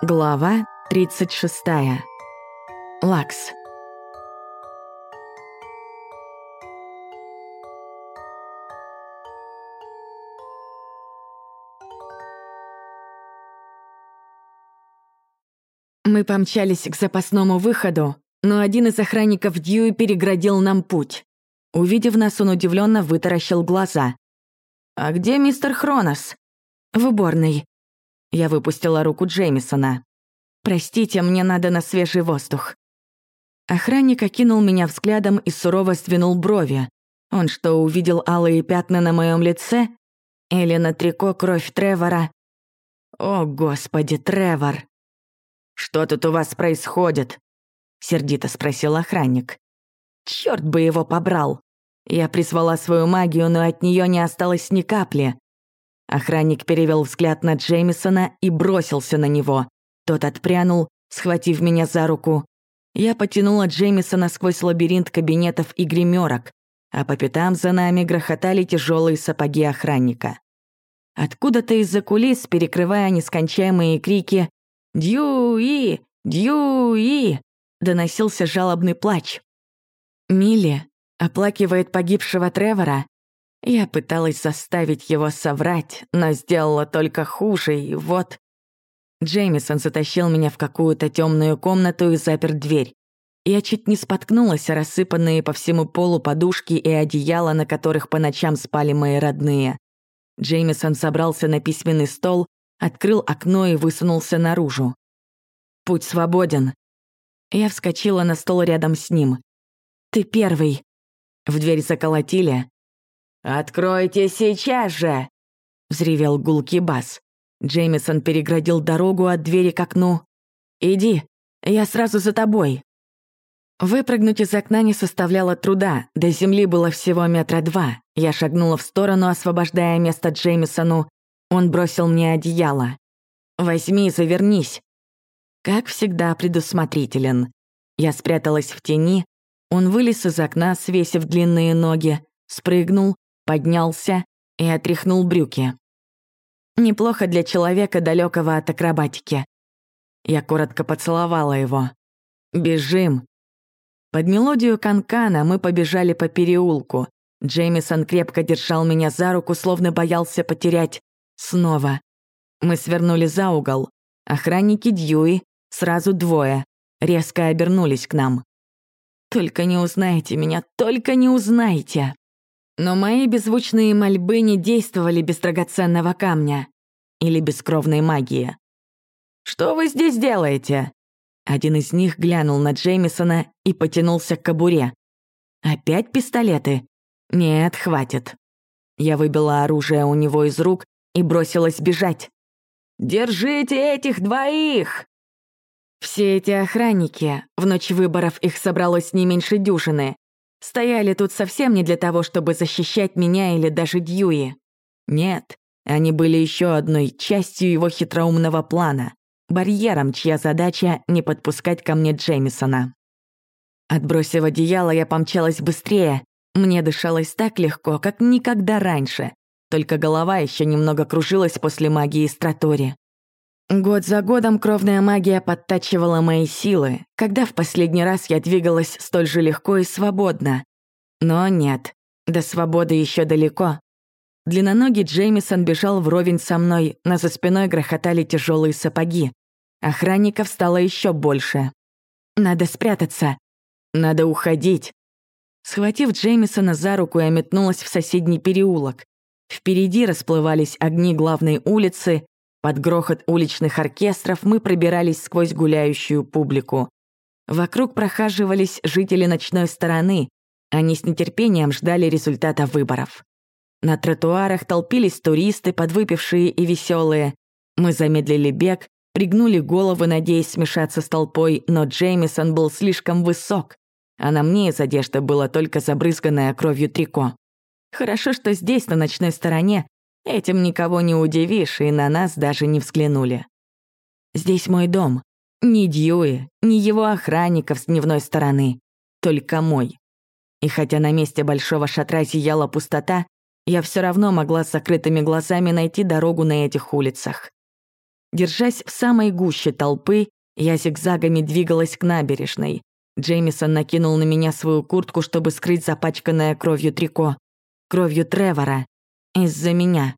Глава 36. Лакс. Мы помчались к запасному выходу, но один из охранников Дьюи переградил нам путь. Увидев нас, он удивленно вытаращил глаза. «А где мистер Хронос?» «В уборной», я выпустила руку Джеймисона. «Простите, мне надо на свежий воздух». Охранник окинул меня взглядом и сурово сдвинул брови. Он что, увидел алые пятна на моем лице? Или на трико кровь Тревора? О, господи, Тревор! «Что тут у вас происходит?» — сердито спросил охранник. Черт бы его побрал! Я призвала свою магию, но от нее не осталось ни капли. Охранник перевел взгляд на Джеймисона и бросился на него. Тот отпрянул, схватив меня за руку. Я потянула Джеймисона сквозь лабиринт кабинетов и гримерок, а по пятам за нами грохотали тяжелые сапоги охранника. Откуда-то из-за кулис, перекрывая нескончаемые крики «Дьюи! Дьюи!» доносился жалобный плач. Милли оплакивает погибшего Тревора, я пыталась заставить его соврать, но сделала только хуже, и вот... Джеймисон затащил меня в какую-то темную комнату и запер дверь. Я чуть не споткнулась о рассыпанные по всему полу подушки и одеяла, на которых по ночам спали мои родные. Джеймисон собрался на письменный стол, открыл окно и высунулся наружу. «Путь свободен». Я вскочила на стол рядом с ним. «Ты первый». В дверь заколотили, «Откройте сейчас же!» — взревел гулкий бас. Джеймисон переградил дорогу от двери к окну. «Иди, я сразу за тобой». Выпрыгнуть из окна не составляло труда, до земли было всего метра два. Я шагнула в сторону, освобождая место Джеймисону. Он бросил мне одеяло. «Возьми, завернись». Как всегда предусмотрителен. Я спряталась в тени, он вылез из окна, свесив длинные ноги, спрыгнул, поднялся и отряхнул брюки. Неплохо для человека, далекого от акробатики. Я коротко поцеловала его. «Бежим!» Под мелодию канкана мы побежали по переулку. Джеймисон крепко держал меня за руку, словно боялся потерять. Снова. Мы свернули за угол. Охранники Дьюи, сразу двое, резко обернулись к нам. «Только не узнайте меня, только не узнайте!» Но мои беззвучные мольбы не действовали без драгоценного камня или бескровной магии. «Что вы здесь делаете?» Один из них глянул на Джеймисона и потянулся к кобуре. «Опять пистолеты? Нет, хватит». Я выбила оружие у него из рук и бросилась бежать. «Держите этих двоих!» Все эти охранники, в ночь выборов их собралось не меньше дюжины, Стояли тут совсем не для того, чтобы защищать меня или даже Дьюи. Нет, они были еще одной частью его хитроумного плана, барьером, чья задача — не подпускать ко мне Джеймисона. Отбросив одеяло, я помчалась быстрее. Мне дышалось так легко, как никогда раньше. Только голова еще немного кружилась после магии Стратори. Год за годом кровная магия подтачивала мои силы, когда в последний раз я двигалась столь же легко и свободно. Но нет, до свободы еще далеко. Длинноногий Джеймисон бежал вровень со мной, но за спиной грохотали тяжелые сапоги. Охранников стало еще больше. Надо спрятаться. Надо уходить. Схватив Джеймисона за руку, я метнулась в соседний переулок. Впереди расплывались огни главной улицы, под грохот уличных оркестров мы пробирались сквозь гуляющую публику. Вокруг прохаживались жители ночной стороны. Они с нетерпением ждали результата выборов. На тротуарах толпились туристы, подвыпившие и веселые. Мы замедлили бег, пригнули головы, надеясь смешаться с толпой, но Джеймисон был слишком высок, а на мне из одежды было только забрызганное кровью трико. Хорошо, что здесь, на ночной стороне, Этим никого не удивишь, и на нас даже не взглянули. Здесь мой дом. Ни Дьюи, ни его охранников с дневной стороны. Только мой. И хотя на месте большого шатра зияла пустота, я все равно могла с закрытыми глазами найти дорогу на этих улицах. Держась в самой гуще толпы, я зигзагами двигалась к набережной. Джеймисон накинул на меня свою куртку, чтобы скрыть запачканное кровью трико. Кровью Тревора. Из-за меня.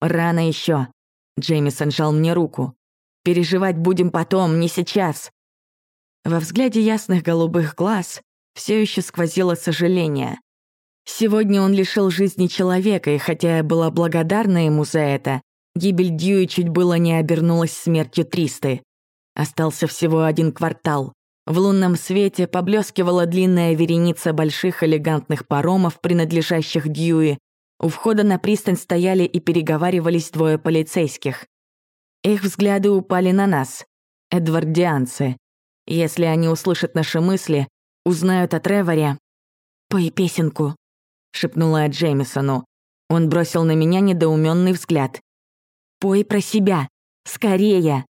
Рано еще. Джеймисон жал мне руку. «Переживать будем потом, не сейчас». Во взгляде ясных голубых глаз все еще сквозило сожаление. Сегодня он лишил жизни человека, и хотя я была благодарна ему за это, гибель Дьюи чуть было не обернулась смертью Тристы. Остался всего один квартал. В лунном свете поблескивала длинная вереница больших элегантных паромов, принадлежащих Дьюи. У входа на пристань стояли и переговаривались двое полицейских. Их взгляды упали на нас, эдвардианцы. Если они услышат наши мысли, узнают о Треворе. «Пой песенку», — шепнула я Джеймисону. Он бросил на меня недоуменный взгляд. «Пой про себя! Скорее!»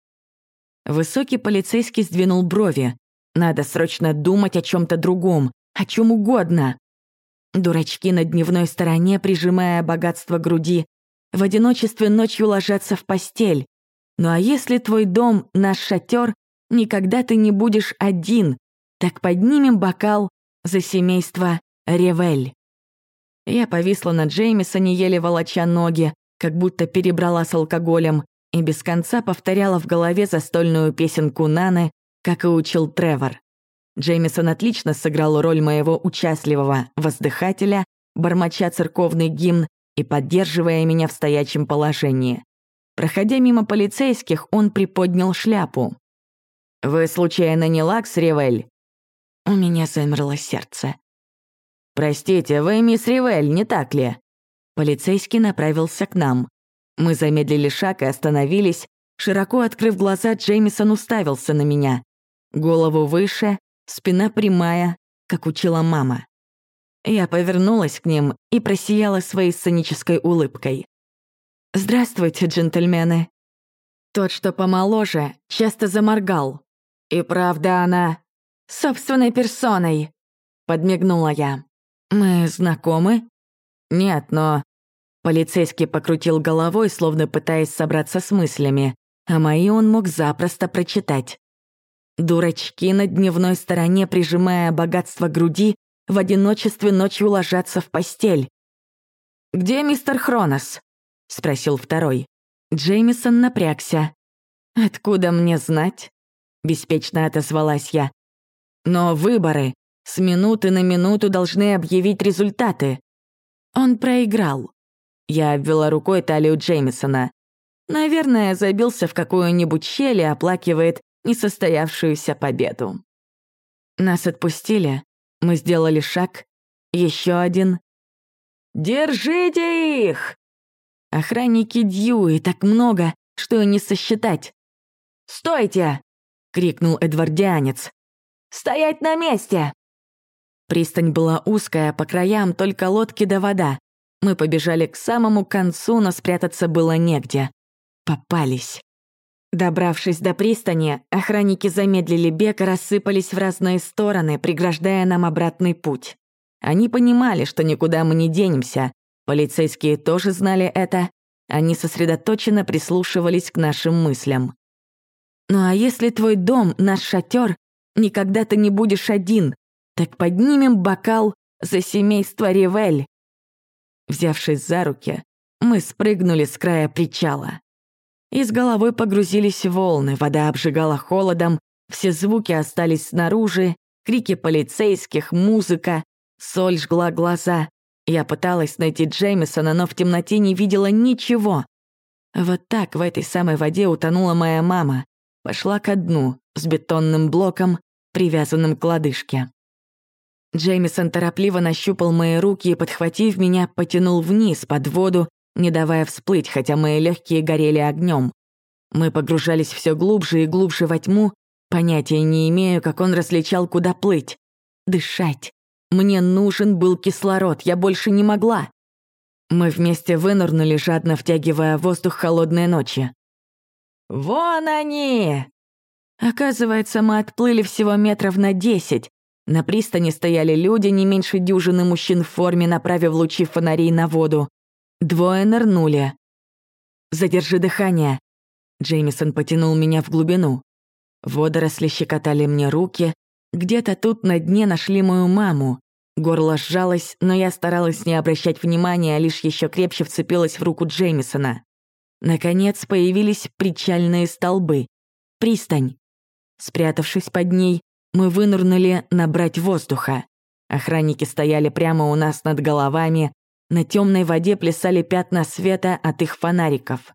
Высокий полицейский сдвинул брови. Надо срочно думать о чем то другом, о чем угодно. Дурачки на дневной стороне, прижимая богатство груди, в одиночестве ночью ложатся в постель. Ну а если твой дом — наш шатер, никогда ты не будешь один, так поднимем бокал за семейство Ревель. Я повисла на Джеймисоне, еле волоча ноги, как будто перебрала с алкоголем, и без конца повторяла в голове застольную песенку Наны, как и учил Тревор. Джеймисон отлично сыграл роль моего участливого воздыхателя, бормоча церковный гимн и поддерживая меня в стоячем положении. Проходя мимо полицейских, он приподнял шляпу. «Вы, случайно, не Лакс, Ривель?» У меня замерло сердце. «Простите, вы мисс Ривель, не так ли?» Полицейский направился к нам. Мы замедлили шаг и остановились. Широко открыв глаза, Джеймисон уставился на меня. Голову выше, спина прямая, как учила мама. Я повернулась к ним и просияла своей сценической улыбкой. «Здравствуйте, джентльмены». Тот, что помоложе, часто заморгал. «И правда она...» «Собственной персоной», — подмигнула я. «Мы знакомы?» «Нет, но...» Полицейский покрутил головой, словно пытаясь собраться с мыслями, а мои он мог запросто прочитать. Дурачки на дневной стороне, прижимая богатство груди, в одиночестве ночью ложатся в постель. «Где мистер Хронос?» — спросил второй. Джеймисон напрягся. «Откуда мне знать?» — беспечно отозвалась я. «Но выборы с минуты на минуту должны объявить результаты». Он проиграл. Я обвела рукой талию Джеймисона. Наверное, забился в какую-нибудь щель и оплакивает несостоявшуюся победу. Нас отпустили, мы сделали шаг, еще один. «Держите их!» Охранники Дьюи так много, что и не сосчитать. «Стойте!» — крикнул эдвардианец. «Стоять на месте!» Пристань была узкая, по краям только лодки да вода. Мы побежали к самому концу, но спрятаться было негде. Попались. Добравшись до пристани, охранники замедлили бег и рассыпались в разные стороны, преграждая нам обратный путь. Они понимали, что никуда мы не денемся. Полицейские тоже знали это. Они сосредоточенно прислушивались к нашим мыслям. «Ну а если твой дом — наш шатер, никогда ты не будешь один, так поднимем бокал за семейство Ривель». Взявшись за руки, мы спрыгнули с края причала. И с головой погрузились волны, вода обжигала холодом, все звуки остались снаружи, крики полицейских, музыка, соль жгла глаза. Я пыталась найти Джеймисона, но в темноте не видела ничего. Вот так в этой самой воде утонула моя мама. Пошла ко дну с бетонным блоком, привязанным к лодыжке. Джеймисон торопливо нащупал мои руки и, подхватив меня, потянул вниз под воду, не давая всплыть, хотя мои легкие горели огнем. Мы погружались все глубже и глубже во тьму, понятия не имею, как он различал, куда плыть. Дышать. Мне нужен был кислород, я больше не могла. Мы вместе вынырнули, жадно втягивая воздух холодной ночи. «Вон они!» Оказывается, мы отплыли всего метров на десять. На пристани стояли люди, не меньше дюжины мужчин в форме, направив лучи фонарей на воду. Двое нырнули. «Задержи дыхание». Джеймисон потянул меня в глубину. Водоросли щекотали мне руки. Где-то тут на дне нашли мою маму. Горло сжалось, но я старалась не обращать внимания, а лишь еще крепче вцепилась в руку Джеймисона. Наконец появились причальные столбы. Пристань. Спрятавшись под ней, мы вынырнули набрать воздуха. Охранники стояли прямо у нас над головами, на темной воде плясали пятна света от их фонариков.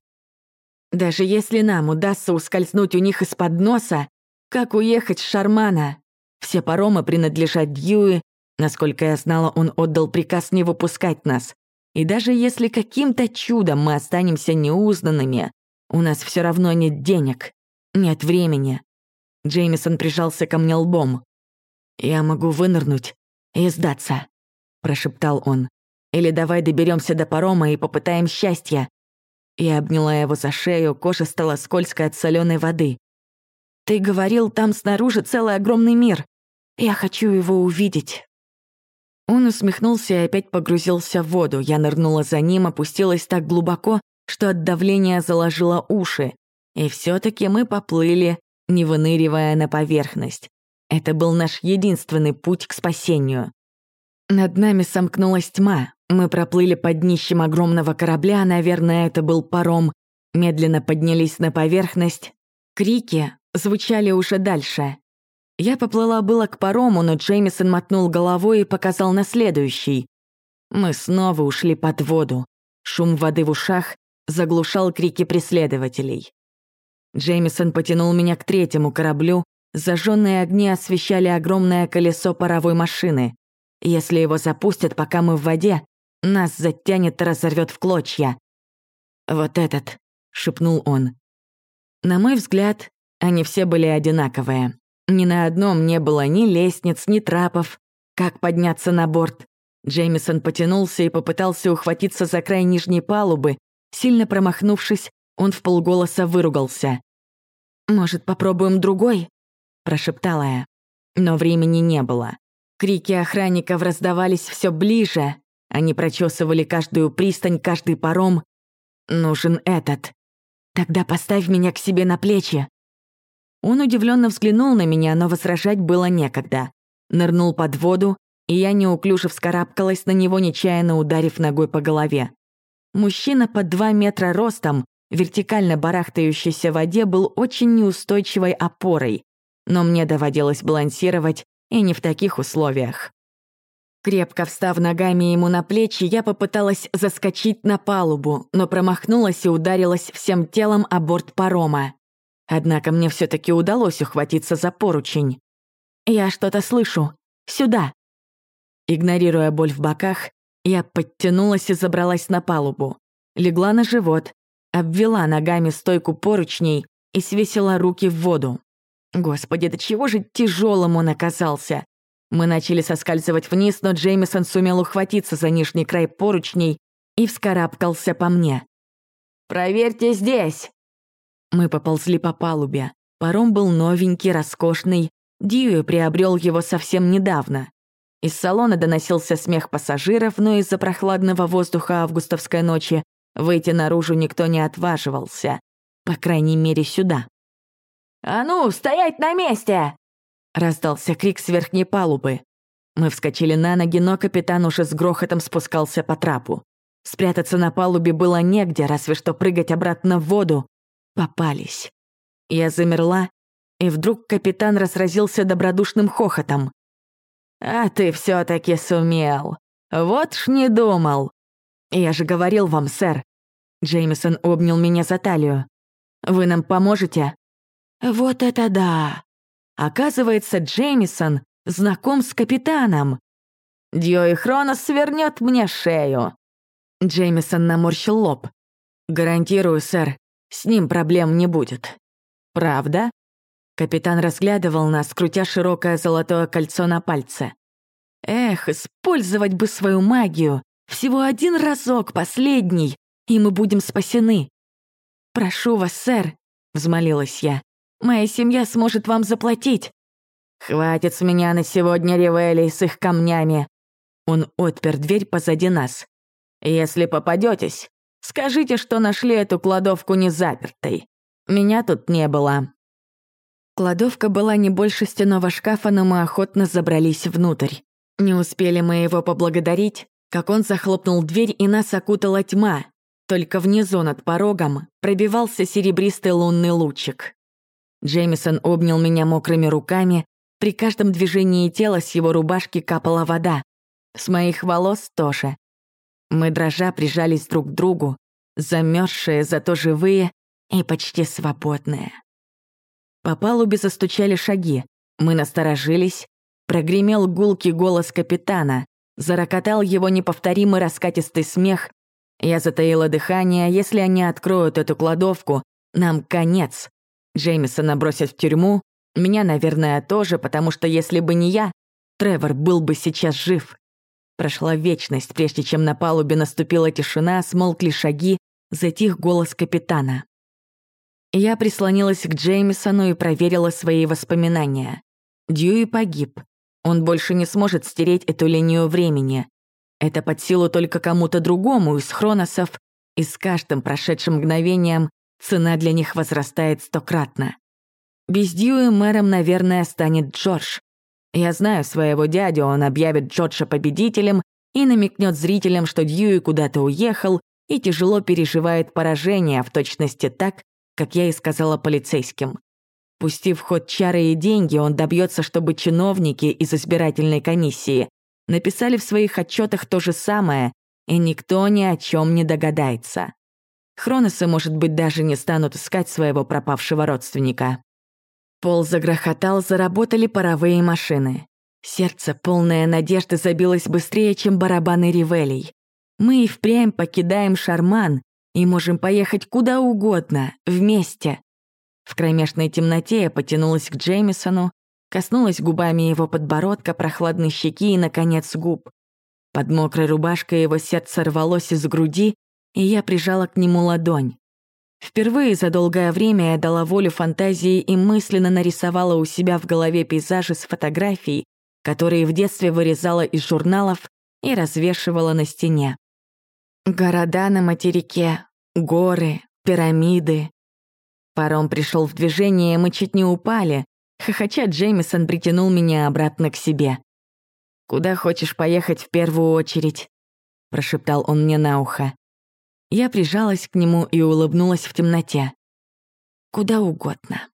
Даже если нам удастся ускользнуть у них из-под носа, как уехать с Шармана? Все паромы принадлежат Дьюи, насколько я знала, он отдал приказ не выпускать нас. И даже если каким-то чудом мы останемся неузнанными, у нас все равно нет денег, нет времени. Джеймисон прижался ко мне лбом. «Я могу вынырнуть и сдаться», — прошептал он. «Или давай доберемся до парома и попытаем счастья». Я обняла его за шею, кожа стала скользкой от соленой воды. «Ты говорил, там снаружи целый огромный мир. Я хочу его увидеть». Он усмехнулся и опять погрузился в воду. Я нырнула за ним, опустилась так глубоко, что от давления заложила уши. И все таки мы поплыли, не выныривая на поверхность. Это был наш единственный путь к спасению. Над нами сомкнулась тьма. Мы проплыли под днищем огромного корабля, наверное, это был паром, медленно поднялись на поверхность. Крики звучали уже дальше. Я поплыла было к парому, но Джеймисон мотнул головой и показал на следующий. Мы снова ушли под воду. Шум воды в ушах заглушал крики преследователей. Джеймисон потянул меня к третьему кораблю, зажженные огни освещали огромное колесо паровой машины. Если его запустят, пока мы в воде, нас затянет и разорвет в клочья. «Вот этот», — шепнул он. На мой взгляд, они все были одинаковые. Ни на одном не было ни лестниц, ни трапов. Как подняться на борт? Джеймисон потянулся и попытался ухватиться за край нижней палубы. Сильно промахнувшись, он в полголоса выругался. «Может, попробуем другой?» — прошептала я. Но времени не было. Крики охранников раздавались все ближе. Они прочесывали каждую пристань, каждый паром. «Нужен этот. Тогда поставь меня к себе на плечи», он удивленно взглянул на меня, но возражать было некогда. Нырнул под воду, и я неуклюже вскарабкалась на него, нечаянно ударив ногой по голове. Мужчина под два метра ростом, вертикально барахтающийся в воде, был очень неустойчивой опорой, но мне доводилось балансировать и не в таких условиях. Крепко встав ногами ему на плечи, я попыталась заскочить на палубу, но промахнулась и ударилась всем телом о борт парома. Однако мне все таки удалось ухватиться за поручень. «Я что-то слышу. Сюда!» Игнорируя боль в боках, я подтянулась и забралась на палубу. Легла на живот, обвела ногами стойку поручней и свесила руки в воду. Господи, до чего же тяжелым он оказался. Мы начали соскальзывать вниз, но Джеймисон сумел ухватиться за нижний край поручней и вскарабкался по мне. «Проверьте здесь!» Мы поползли по палубе. Паром был новенький, роскошный. Дьюи приобрел его совсем недавно. Из салона доносился смех пассажиров, но из-за прохладного воздуха августовской ночи выйти наружу никто не отваживался. По крайней мере, сюда. «А ну, стоять на месте!» Раздался крик с верхней палубы. Мы вскочили на ноги, но капитан уже с грохотом спускался по трапу. Спрятаться на палубе было негде, разве что прыгать обратно в воду, Попались. Я замерла, и вдруг капитан разразился добродушным хохотом. «А ты все таки сумел. Вот ж не думал. Я же говорил вам, сэр». Джеймисон обнял меня за талию. «Вы нам поможете?» «Вот это да! Оказывается, Джеймисон знаком с капитаном. Дьюи Хронос свернет мне шею». Джеймисон наморщил лоб. «Гарантирую, сэр, с ним проблем не будет. Правда? Капитан разглядывал нас, крутя широкое золотое кольцо на пальце. Эх, использовать бы свою магию. Всего один разок, последний, и мы будем спасены. «Прошу вас, сэр», — взмолилась я. «Моя семья сможет вам заплатить». «Хватит с меня на сегодня Ривели с их камнями». Он отпер дверь позади нас. «Если попадетесь, Скажите, что нашли эту кладовку незапертой. Меня тут не было». Кладовка была не больше стеного шкафа, но мы охотно забрались внутрь. Не успели мы его поблагодарить, как он захлопнул дверь и нас окутала тьма. Только внизу над порогом пробивался серебристый лунный лучик. Джеймисон обнял меня мокрыми руками, при каждом движении тела с его рубашки капала вода. С моих волос тоже. Мы дрожа прижались друг к другу, замерзшие, зато живые и почти свободные. По палубе застучали шаги. Мы насторожились. Прогремел гулкий голос капитана. Зарокотал его неповторимый раскатистый смех. Я затаила дыхание. Если они откроют эту кладовку, нам конец. Джеймисона бросят в тюрьму. Меня, наверное, тоже, потому что если бы не я, Тревор был бы сейчас жив. Прошла вечность, прежде чем на палубе наступила тишина, смолкли шаги, затих голос капитана. Я прислонилась к Джеймисону и проверила свои воспоминания. Дьюи погиб. Он больше не сможет стереть эту линию времени. Это под силу только кому-то другому из хроносов, и с каждым прошедшим мгновением цена для них возрастает стократно. Без мэром, наверное, станет Джордж. Я знаю своего дядю, он объявит Джорджа победителем и намекнет зрителям, что Дьюи куда-то уехал и тяжело переживает поражение в точности так, как я и сказала полицейским. Пустив в ход чары и деньги, он добьется, чтобы чиновники из избирательной комиссии написали в своих отчетах то же самое, и никто ни о чем не догадается. Хроносы, может быть, даже не станут искать своего пропавшего родственника. Пол загрохотал, заработали паровые машины. Сердце, полное надежды, забилось быстрее, чем барабаны ревелей. Мы и впрямь покидаем Шарман, и можем поехать куда угодно, вместе. В кромешной темноте я потянулась к Джеймисону, коснулась губами его подбородка, прохладной щеки и, наконец, губ. Под мокрой рубашкой его сердце рвалось из груди, и я прижала к нему ладонь. Впервые за долгое время я дала волю фантазии и мысленно нарисовала у себя в голове пейзажи с фотографий, которые в детстве вырезала из журналов и развешивала на стене. Города на материке, горы, пирамиды. Паром пришел в движение, мы чуть не упали. Хохоча Джеймисон притянул меня обратно к себе. «Куда хочешь поехать в первую очередь?» прошептал он мне на ухо. Я прижалась к нему и улыбнулась в темноте. «Куда угодно».